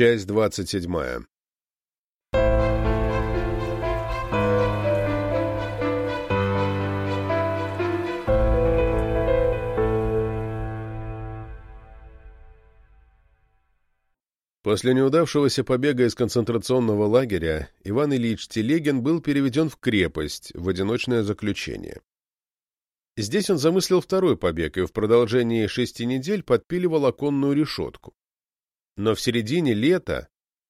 Часть двадцать седьмая. После неудавшегося побега из концентрационного лагеря Иван Ильич Телегин был переведен в крепость, в одиночное заключение. Здесь он замыслил второй побег и в продолжении шести недель подпиливал оконную решетку. Но в середине лета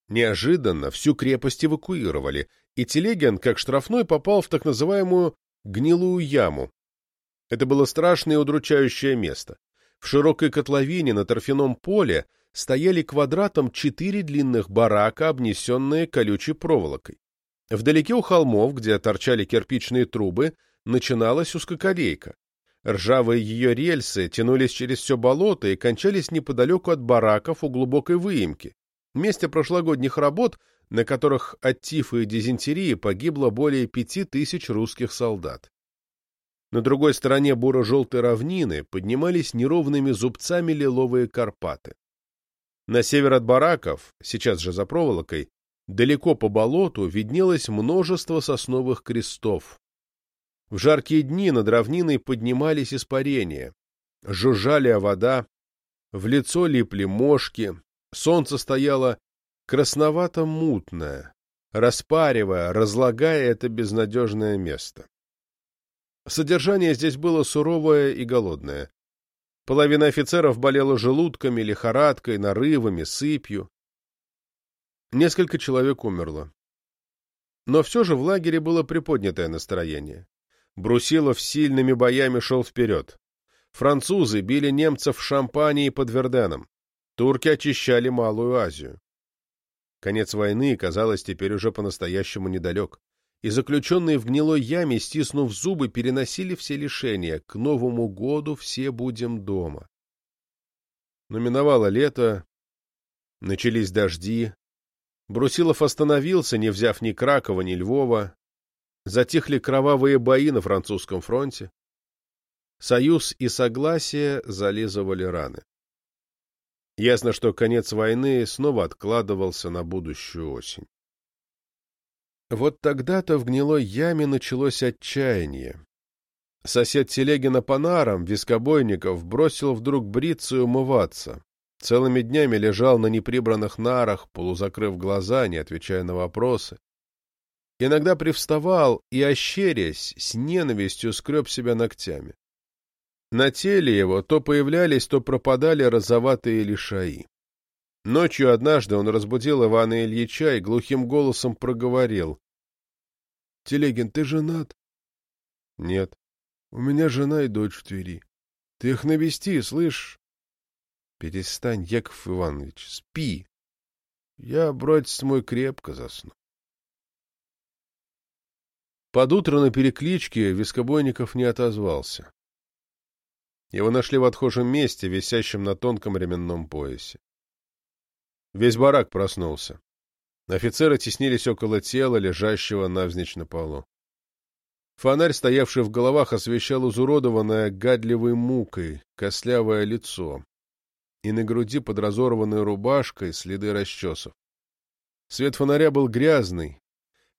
неожиданно всю крепость эвакуировали, и Телегин, как штрафной, попал в так называемую «гнилую яму». Это было страшное и удручающее место. В широкой котловине на торфяном поле стояли квадратом четыре длинных барака, обнесенные колючей проволокой. Вдалеке у холмов, где торчали кирпичные трубы, начиналась узкоколейка. Ржавые ее рельсы тянулись через все болото и кончались неподалеку от бараков у глубокой выемки, месте прошлогодних работ, на которых от тифа и дизентерии погибло более пяти тысяч русских солдат. На другой стороне буро-желтой равнины поднимались неровными зубцами лиловые Карпаты. На север от бараков, сейчас же за проволокой, далеко по болоту виднелось множество сосновых крестов. В жаркие дни над равниной поднимались испарения. Жужжали вода, в лицо липли мошки, солнце стояло красновато-мутное, распаривая, разлагая это безнадежное место. Содержание здесь было суровое и голодное. Половина офицеров болела желудками, лихорадкой, нарывами, сыпью. Несколько человек умерло. Но все же в лагере было приподнятое настроение. Брусилов сильными боями шел вперед. Французы били немцев в Шампании под Верденом. Турки очищали Малую Азию. Конец войны, казалось, теперь уже по-настоящему недалек. И заключенные в гнилой яме, стиснув зубы, переносили все лишения. К Новому году все будем дома. Но миновало лето, начались дожди. Брусилов остановился, не взяв ни Кракова, ни Львова. Затихли кровавые бои на французском фронте. Союз и согласие зализывали раны. Ясно, что конец войны снова откладывался на будущую осень. Вот тогда-то в гнилой яме началось отчаяние. Сосед Телегина по нарам, Вискобойников, бросил вдруг бриться и умываться. Целыми днями лежал на неприбранных нарах, полузакрыв глаза, не отвечая на вопросы. Иногда привставал и, ощерясь, с ненавистью скреб себя ногтями. На теле его то появлялись, то пропадали розоватые лишаи. Ночью однажды он разбудил Ивана Ильича и глухим голосом проговорил. — Телегин, ты женат? — Нет. — У меня жена и дочь в Твери. Ты их навести, слышь? — Перестань, Яков Иванович, спи. Я, братец мой, крепко засну. Под утро на перекличке Вискобойников не отозвался. Его нашли в отхожем месте, висящем на тонком ременном поясе. Весь барак проснулся. Офицеры теснились около тела, лежащего навзничь на полу. Фонарь, стоявший в головах, освещал изуродованное гадливой мукой костлявое лицо и на груди под разорванной рубашкой следы расчесов. Свет фонаря был грязный,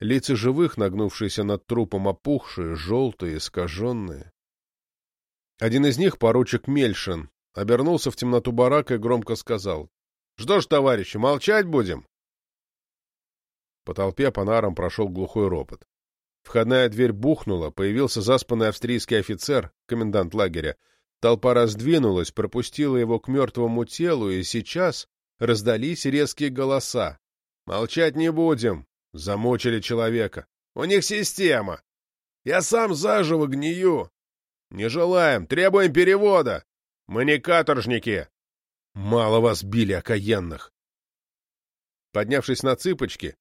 Лица живых, нагнувшиеся над трупом, опухшие, желтые, искаженные. Один из них, поручик Мельшин, обернулся в темноту барака и громко сказал. — Что ж, товарищи, молчать будем? По толпе по нарам прошел глухой ропот. Входная дверь бухнула, появился заспанный австрийский офицер, комендант лагеря. Толпа раздвинулась, пропустила его к мертвому телу, и сейчас раздались резкие голоса. «Молчать не будем! Замучили человека. У них система. Я сам заживо гнию. Не желаем, требуем перевода. Мы не каторжники. Мало вас били, окаянных. Поднявшись на цыпочки,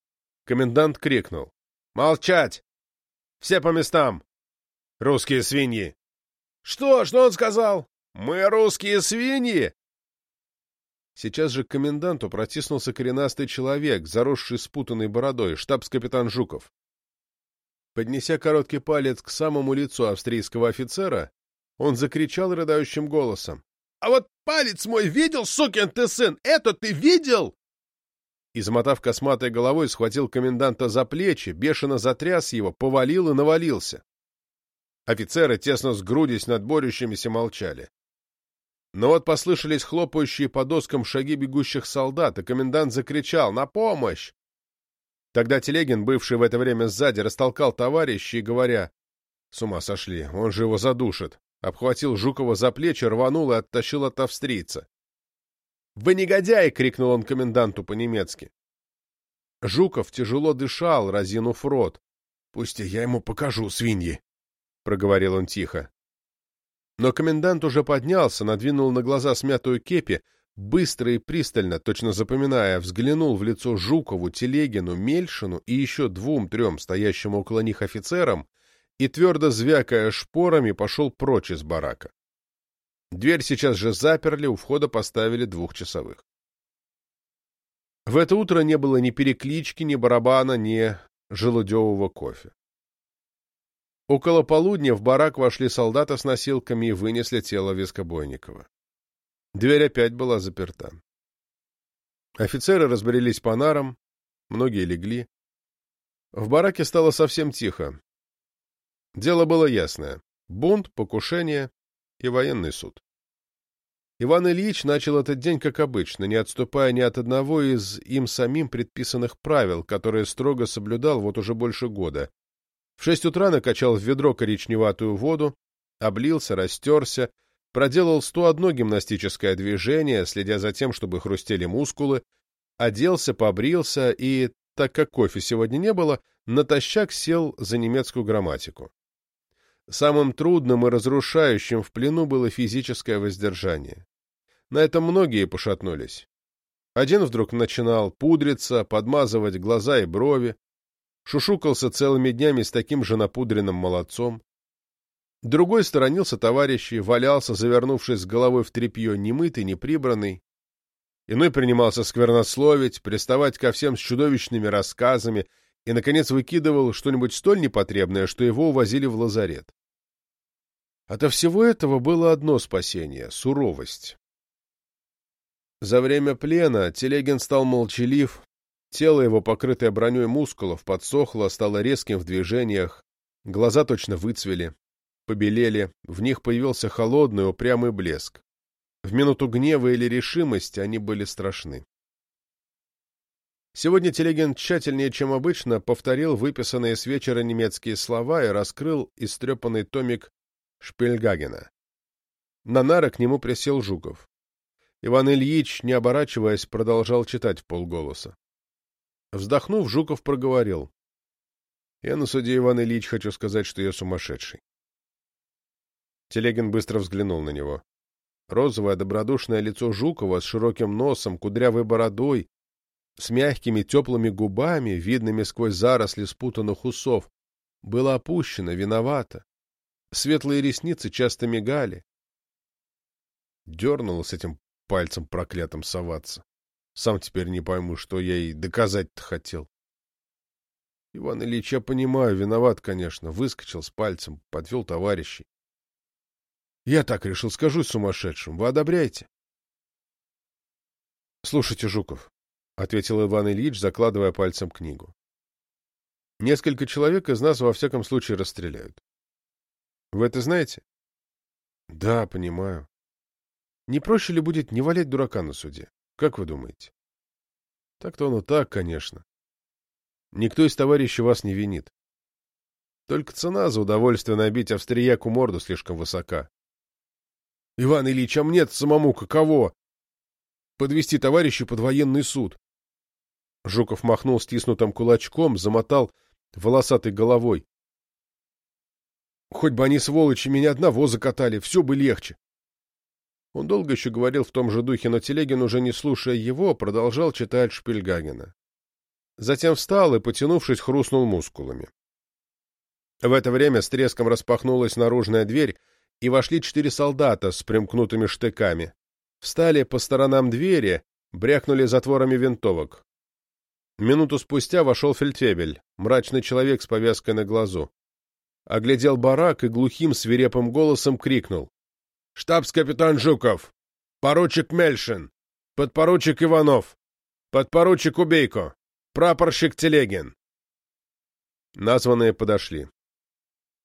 комендант крикнул. «Молчать! Все по местам! Русские свиньи!» «Что? Что он сказал? Мы русские свиньи?» Сейчас же к коменданту протиснулся коренастый человек, заросший спутанной бородой, штабс-капитан Жуков. Поднеся короткий палец к самому лицу австрийского офицера, он закричал рыдающим голосом. — А вот палец мой видел, сукин ты сын? Это ты видел? Измотав косматой головой, схватил коменданта за плечи, бешено затряс его, повалил и навалился. Офицеры, тесно сгрудясь над борющимися, молчали. Но вот послышались хлопающие по доскам шаги бегущих солдат, и комендант закричал «На помощь!». Тогда Телегин, бывший в это время сзади, растолкал товарища и, говоря «С ума сошли, он же его задушит», обхватил Жукова за плечи, рванул и оттащил от австрийца. «Вы негодяй!» — крикнул он коменданту по-немецки. Жуков тяжело дышал, разинув рот. «Пусть я ему покажу, свиньи!» — проговорил он тихо. Но комендант уже поднялся, надвинул на глаза смятую кепи, быстро и пристально, точно запоминая, взглянул в лицо Жукову, Телегину, Мельшину и еще двум-трем стоящим около них офицерам и, твердо звякая шпорами, пошел прочь из барака. Дверь сейчас же заперли, у входа поставили двух часовых. В это утро не было ни переклички, ни барабана, ни желудевого кофе. Около полудня в барак вошли солдаты с носилками и вынесли тело Вискобойникова. Дверь опять была заперта. Офицеры разбрелись по нарам, многие легли. В бараке стало совсем тихо. Дело было ясное. Бунт, покушение и военный суд. Иван Ильич начал этот день как обычно, не отступая ни от одного из им самим предписанных правил, которые строго соблюдал вот уже больше года, в шесть утра накачал в ведро коричневатую воду, облился, растерся, проделал сто одно гимнастическое движение, следя за тем, чтобы хрустели мускулы, оделся, побрился и, так как кофе сегодня не было, натощак сел за немецкую грамматику. Самым трудным и разрушающим в плену было физическое воздержание. На этом многие пошатнулись. Один вдруг начинал пудриться, подмазывать глаза и брови, шушукался целыми днями с таким же напудренным молодцом. Другой сторонился товарищей, валялся, завернувшись с головой в тряпье, немытый, неприбранный. Иной принимался сквернословить, приставать ко всем с чудовищными рассказами и, наконец, выкидывал что-нибудь столь непотребное, что его увозили в лазарет. Ото всего этого было одно спасение — суровость. За время плена Телегин стал молчалив, Тело его, покрытое броней мускулов, подсохло, стало резким в движениях, глаза точно выцвели, побелели, в них появился холодный, упрямый блеск. В минуту гнева или решимости они были страшны. Сегодня Телегин тщательнее, чем обычно, повторил выписанные с вечера немецкие слова и раскрыл истрепанный томик Шпильгагена. На нары к нему присел Жуков. Иван Ильич, не оборачиваясь, продолжал читать в полголоса. Вздохнув, Жуков проговорил. «Я на суде, Иван Ильич, хочу сказать, что я сумасшедший». Телегин быстро взглянул на него. Розовое добродушное лицо Жукова с широким носом, кудрявой бородой, с мягкими теплыми губами, видными сквозь заросли спутанных усов, было опущено, виновато. Светлые ресницы часто мигали. Дернуло с этим пальцем проклятым соваться. Сам теперь не пойму, что я ей доказать-то хотел. Иван Ильич, я понимаю, виноват, конечно. Выскочил с пальцем, подвел товарищей. Я так решил, скажу сумасшедшим. Вы одобряете? Слушайте, Жуков, — ответил Иван Ильич, закладывая пальцем книгу. Несколько человек из нас во всяком случае расстреляют. Вы это знаете? Да, понимаю. Не проще ли будет не валять дурака на суде? Как вы думаете? Так-то оно так, конечно. Никто из товарищей вас не винит. Только цена за удовольствие набить австрияку морду слишком высока. Иван Ильич, а мне самому каково? Подвести товарища под военный суд. Жуков махнул стиснутым кулачком, замотал волосатой головой. Хоть бы они, сволочи, меня одного закатали, все бы легче. Он долго еще говорил в том же духе, но Телегин, уже не слушая его, продолжал читать Шпильгагена. Затем встал и, потянувшись, хрустнул мускулами. В это время с треском распахнулась наружная дверь, и вошли четыре солдата с примкнутыми штыками. Встали по сторонам двери, брякнули затворами винтовок. Минуту спустя вошел фельдфебель, мрачный человек с повязкой на глазу. Оглядел барак и глухим свирепым голосом крикнул. Штабс-капитан Жуков, поручик Мельшин, подпоручик Иванов. Подпоручик Убейко! Прапорщик Телегин!» Названные подошли.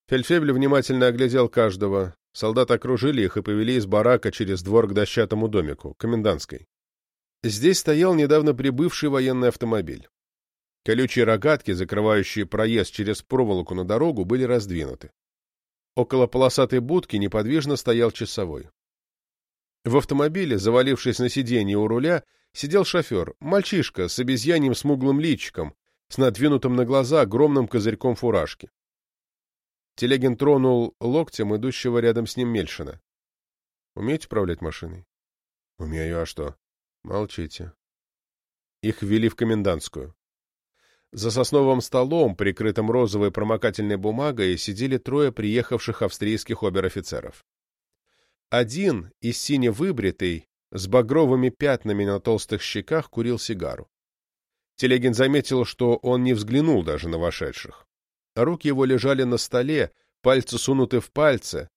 Фельдфебель внимательно оглядел каждого. Солдаты окружили их и повели из барака через двор к дощатому домику, комендантской. Здесь стоял недавно прибывший военный автомобиль. Колючие рогатки, закрывающие проезд через проволоку на дорогу, были раздвинуты. Около полосатой будки неподвижно стоял часовой. В автомобиле, завалившись на сиденье у руля, сидел шофер, мальчишка с обезьяньим смуглым личиком, с надвинутым на глаза огромным козырьком фуражки. Телегин тронул локтем идущего рядом с ним Мельшина. «Умеете управлять машиной?» «Умею, а что?» «Молчите». Их ввели в комендантскую. За сосновым столом, прикрытым розовой промокательной бумагой, сидели трое приехавших австрийских обер-офицеров. Один, из сине выбритый, с багровыми пятнами на толстых щеках, курил сигару. Телегин заметил, что он не взглянул даже на вошедших. Руки его лежали на столе, пальцы сунуты в пальцы,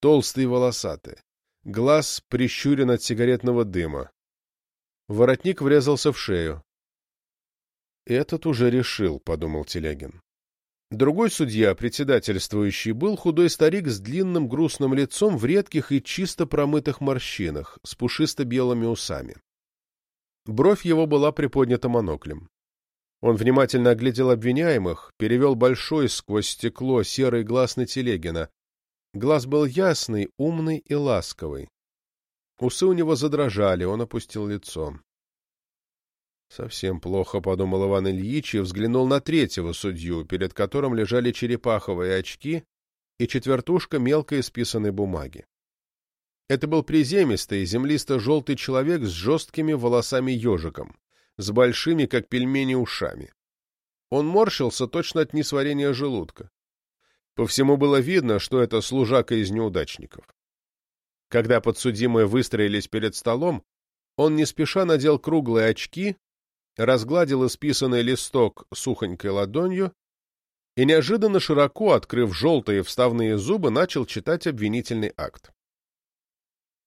толстые волосатые. Глаз прищурен от сигаретного дыма. Воротник врезался в шею. «Этот уже решил», — подумал Телегин. Другой судья, председательствующий, был худой старик с длинным грустным лицом в редких и чисто промытых морщинах, с пушисто-белыми усами. Бровь его была приподнята моноклем. Он внимательно оглядел обвиняемых, перевел большой сквозь стекло серый глаз на Телегина. Глаз был ясный, умный и ласковый. Усы у него задрожали, он опустил лицо. Совсем плохо, — подумал Иван Ильич и взглянул на третьего судью, перед которым лежали черепаховые очки и четвертушка мелко исписанной бумаги. Это был приземистый, землисто-желтый человек с жесткими волосами-ежиком с большими, как пельмени, ушами. Он морщился точно от несварения желудка. По всему было видно, что это служака из неудачников. Когда подсудимые выстроились перед столом, он не спеша надел круглые очки, разгладил исписанный листок сухонькой ладонью и, неожиданно широко открыв желтые вставные зубы, начал читать обвинительный акт.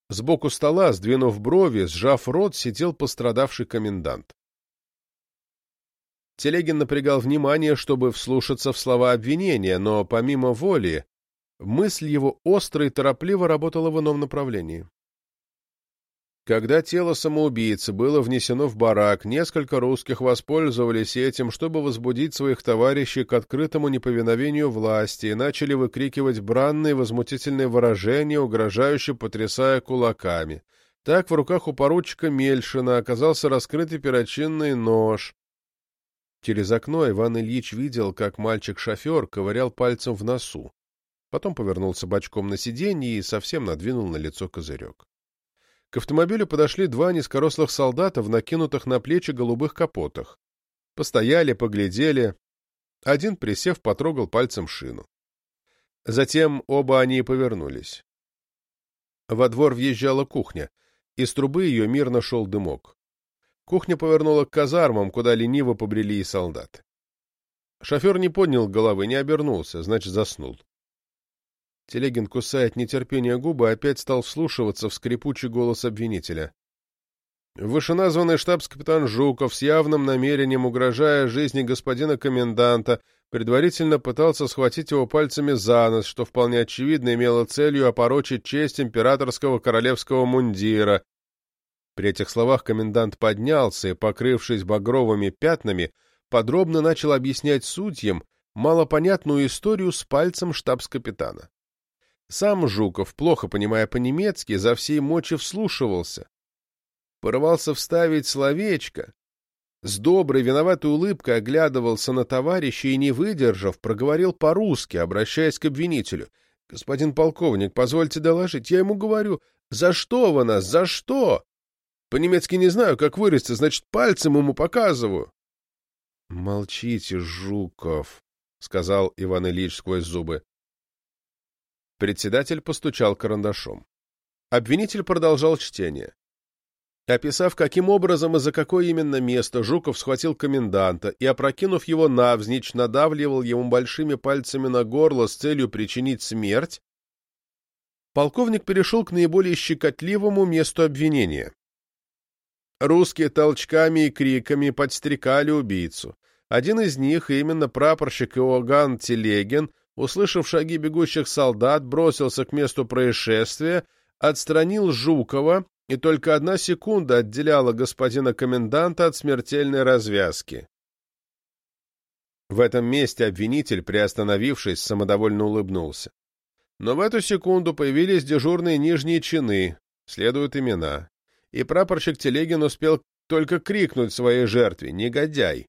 Сбоку стола, сдвинув брови, сжав рот, сидел пострадавший комендант. Телегин напрягал внимание, чтобы вслушаться в слова обвинения, но помимо воли мысль его остро и торопливо работала в ином направлении. Когда тело самоубийцы было внесено в барак, несколько русских воспользовались этим, чтобы возбудить своих товарищей к открытому неповиновению власти и начали выкрикивать бранные возмутительные выражения, угрожающе потрясая кулаками. Так в руках у поручика Мельшина оказался раскрытый перочинный нож, Через окно Иван Ильич видел, как мальчик-шофер ковырял пальцем в носу. Потом повернулся бочком на сиденье и совсем надвинул на лицо козырек. К автомобилю подошли два низкорослых солдата в накинутых на плечи голубых капотах. Постояли, поглядели. Один, присев, потрогал пальцем шину. Затем оба они повернулись. Во двор въезжала кухня. Из трубы ее мирно шел дымок. Кухня повернула к казармам, куда лениво побрели и солдаты. Шофер не поднял головы, не обернулся, значит, заснул. Телегин, кусая от нетерпения губы, опять стал вслушиваться в скрипучий голос обвинителя. Вышеназванный штабс-капитан Жуков с явным намерением, угрожая жизни господина коменданта, предварительно пытался схватить его пальцами за нос, что вполне очевидно имело целью опорочить честь императорского королевского мундира, при этих словах комендант поднялся и, покрывшись багровыми пятнами, подробно начал объяснять судьям малопонятную историю с пальцем штабс-капитана. Сам Жуков, плохо понимая по-немецки, за всей мочи вслушивался. Порывался вставить словечко. С доброй, виноватой улыбкой оглядывался на товарища и, не выдержав, проговорил по-русски, обращаясь к обвинителю. — Господин полковник, позвольте доложить, я ему говорю, за что вы нас, за что? По-немецки не знаю, как вырасти, значит, пальцем ему показываю. — Молчите, Жуков, — сказал Иван Ильич сквозь зубы. Председатель постучал карандашом. Обвинитель продолжал чтение. Описав, каким образом и за какое именно место Жуков схватил коменданта и, опрокинув его навзничь, надавливал ему большими пальцами на горло с целью причинить смерть, полковник перешел к наиболее щекотливому месту обвинения. Русские толчками и криками подстрекали убийцу. Один из них, именно прапорщик Иоганн Телегин, услышав шаги бегущих солдат, бросился к месту происшествия, отстранил Жукова, и только одна секунда отделяла господина коменданта от смертельной развязки. В этом месте обвинитель, приостановившись, самодовольно улыбнулся. Но в эту секунду появились дежурные нижние чины, следуют имена. И прапорщик Телегин успел только крикнуть своей жертве «Негодяй!».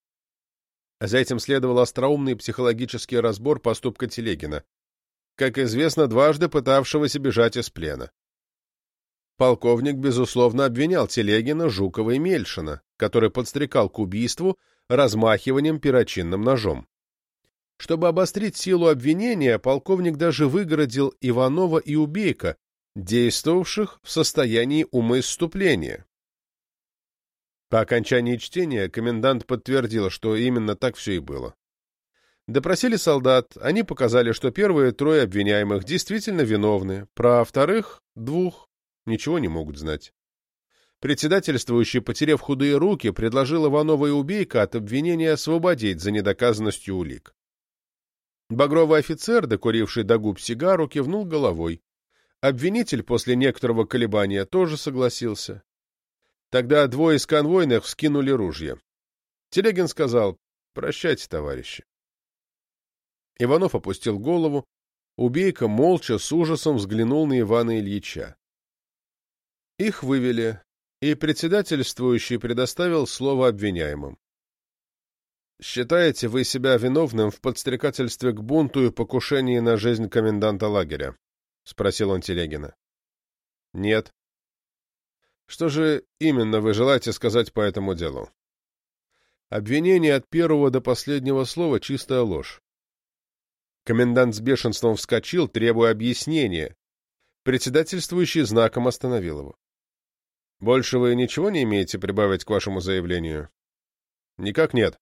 За этим следовал остроумный психологический разбор поступка Телегина, как известно, дважды пытавшегося бежать из плена. Полковник, безусловно, обвинял Телегина, Жукова и Мельшина, который подстрекал к убийству размахиванием перочинным ножом. Чтобы обострить силу обвинения, полковник даже выгородил Иванова и Убейка, действовавших в состоянии умоисступления. По окончании чтения комендант подтвердил, что именно так все и было. Допросили солдат, они показали, что первые трое обвиняемых действительно виновны, про вторых, двух, ничего не могут знать. Председательствующий, потеряв худые руки, предложил Иванова и Убейка от обвинения освободить за недоказанностью улик. Багровый офицер, докуривший до губ сигару, кивнул головой. Обвинитель после некоторого колебания тоже согласился. Тогда двое из конвойных вскинули ружья. Телегин сказал «Прощайте, товарищи». Иванов опустил голову. Убейка молча, с ужасом взглянул на Ивана Ильича. Их вывели, и председательствующий предоставил слово обвиняемым. «Считаете вы себя виновным в подстрекательстве к бунту и покушении на жизнь коменданта лагеря?» — спросил он Телегина. «Нет». «Что же именно вы желаете сказать по этому делу?» Обвинение от первого до последнего слова — чистая ложь. Комендант с бешенством вскочил, требуя объяснения. Председательствующий знаком остановил его. «Больше вы ничего не имеете прибавить к вашему заявлению?» «Никак нет».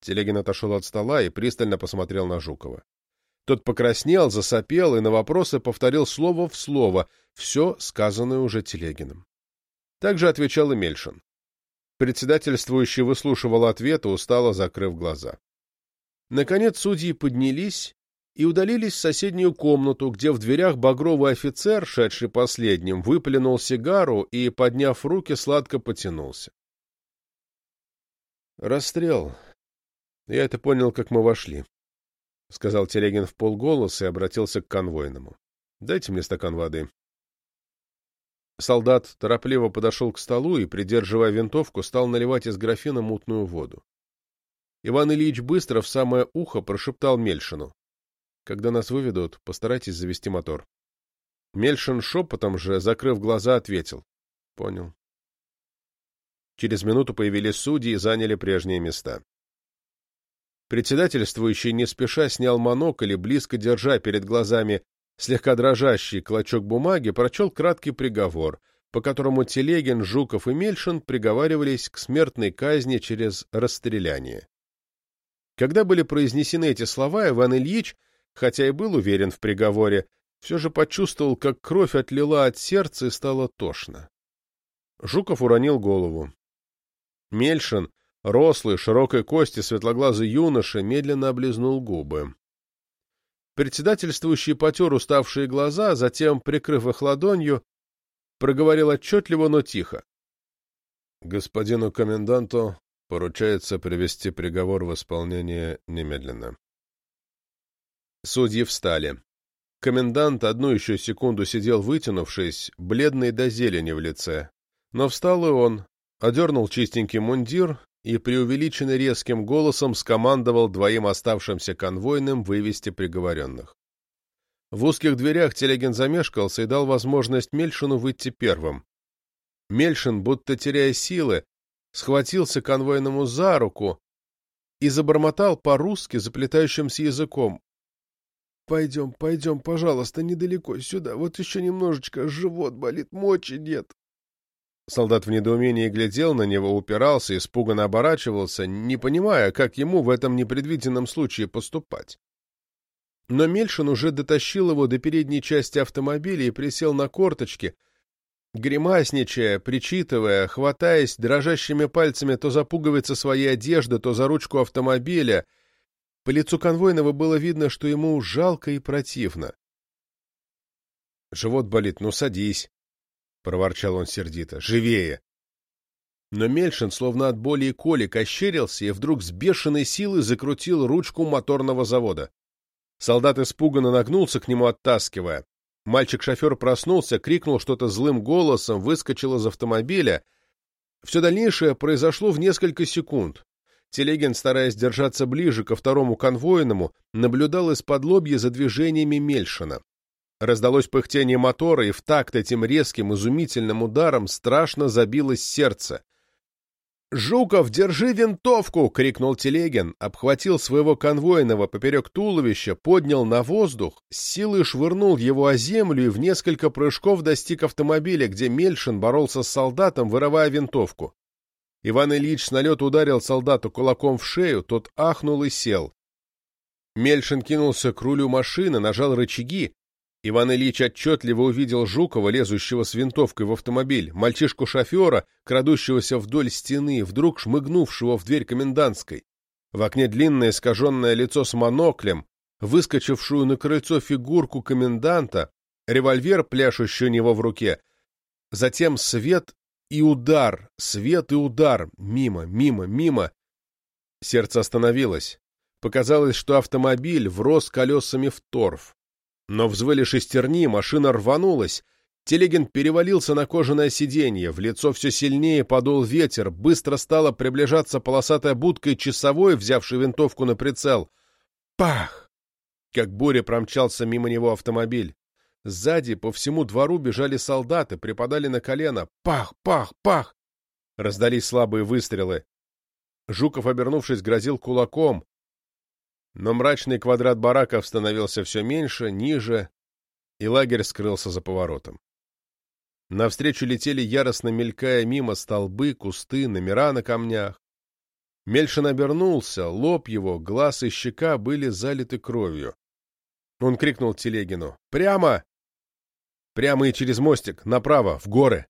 Телегин отошел от стола и пристально посмотрел на Жукова. Тот покраснел, засопел и на вопросы повторил слово в слово все сказанное уже Телегиным. Также отвечал и Мельшин. Председательствующий выслушивал ответы, устало закрыв глаза. Наконец судьи поднялись и удалились в соседнюю комнату, где в дверях багровый офицер, шедший последним, выплюнул сигару и, подняв руки, сладко потянулся. «Расстрел. Я это понял, как мы вошли», — сказал Телегин в полголоса и обратился к конвойному. «Дайте мне стакан воды». Солдат торопливо подошел к столу и, придерживая винтовку, стал наливать из графина мутную воду. Иван Ильич быстро в самое ухо прошептал Мельшину. «Когда нас выведут, постарайтесь завести мотор». Мельшин шепотом же, закрыв глаза, ответил. «Понял». Через минуту появились судьи и заняли прежние места. Председательствующий не спеша снял монокль и, близко держа перед глазами слегка дрожащий клочок бумаги, прочел краткий приговор, по которому Телегин, Жуков и Мельшин приговаривались к смертной казни через расстреляние. Когда были произнесены эти слова, Иван Ильич, хотя и был уверен в приговоре, все же почувствовал, как кровь отлила от сердца и стало тошно. Жуков уронил голову. Мельшин, рослый, широкой кости, светлоглазый юноша, медленно облизнул губы. Председательствующий потер уставшие глаза, затем, прикрыв их ладонью, проговорил отчетливо, но тихо. — Господину коменданту Поручается привести приговор в исполнение немедленно. Судьи встали. Комендант одну еще секунду сидел вытянувшись, бледный до зелени в лице. Но встал и он, одернул чистенький мундир и преувеличенно резким голосом скомандовал двоим оставшимся конвойным вывести приговоренных. В узких дверях Телегин замешкался и дал возможность Мельшину выйти первым. Мельшин, будто теряя силы, схватился конвойному за руку и забормотал по-русски заплетающимся языком. — Пойдем, пойдем, пожалуйста, недалеко сюда. Вот еще немножечко, живот болит, мочи нет. Солдат в недоумении глядел на него, упирался, испуганно оборачивался, не понимая, как ему в этом непредвиденном случае поступать. Но Мельшин уже дотащил его до передней части автомобиля и присел на корточки — Гримасничая, причитывая, хватаясь дрожащими пальцами то за пуговицы своей одежды, то за ручку автомобиля, по лицу конвойного было видно, что ему жалко и противно. «Живот болит, ну садись», — проворчал он сердито. «Живее!» Но Мельшин, словно от боли и коли, ощерился и вдруг с бешеной силой закрутил ручку моторного завода. Солдат испуганно нагнулся к нему, оттаскивая. Мальчик-шофер проснулся, крикнул что-то злым голосом, выскочил из автомобиля. Все дальнейшее произошло в несколько секунд. Телегин, стараясь держаться ближе ко второму конвойному, наблюдал из-под лобья за движениями Мельшина. Раздалось пыхтение мотора, и в такт этим резким, изумительным ударом страшно забилось сердце. «Жуков, держи винтовку!» — крикнул Телегин, обхватил своего конвойного поперек туловища, поднял на воздух, с силой швырнул его о землю и в несколько прыжков достиг автомобиля, где Мельшин боролся с солдатом, вырывая винтовку. Иван Ильич с налета ударил солдату кулаком в шею, тот ахнул и сел. Мельшин кинулся к рулю машины, нажал рычаги, Иван Ильич отчетливо увидел Жукова, лезущего с винтовкой в автомобиль, мальчишку-шофера, крадущегося вдоль стены, вдруг шмыгнувшего в дверь комендантской. В окне длинное искаженное лицо с моноклем, выскочившую на крыльцо фигурку коменданта, револьвер, пляшущий у него в руке. Затем свет и удар, свет и удар, мимо, мимо, мимо. Сердце остановилось. Показалось, что автомобиль врос колесами в торф. Но взвыли шестерни, машина рванулась. Телегин перевалился на кожаное сиденье, в лицо все сильнее подул ветер, быстро стала приближаться полосатая будка и часовой, взявший винтовку на прицел. Пах! Как буря промчался мимо него автомобиль. Сзади по всему двору бежали солдаты, припадали на колено. Пах! Пах! Пах! Раздались слабые выстрелы. Жуков, обернувшись, грозил кулаком. Но мрачный квадрат бараков становился все меньше, ниже, и лагерь скрылся за поворотом. Навстречу летели яростно мелькая мимо столбы, кусты, номера на камнях. Мельшин обернулся, лоб его, глаз и щека были залиты кровью. Он крикнул Телегину «Прямо!» «Прямо и через мостик, направо, в горы!»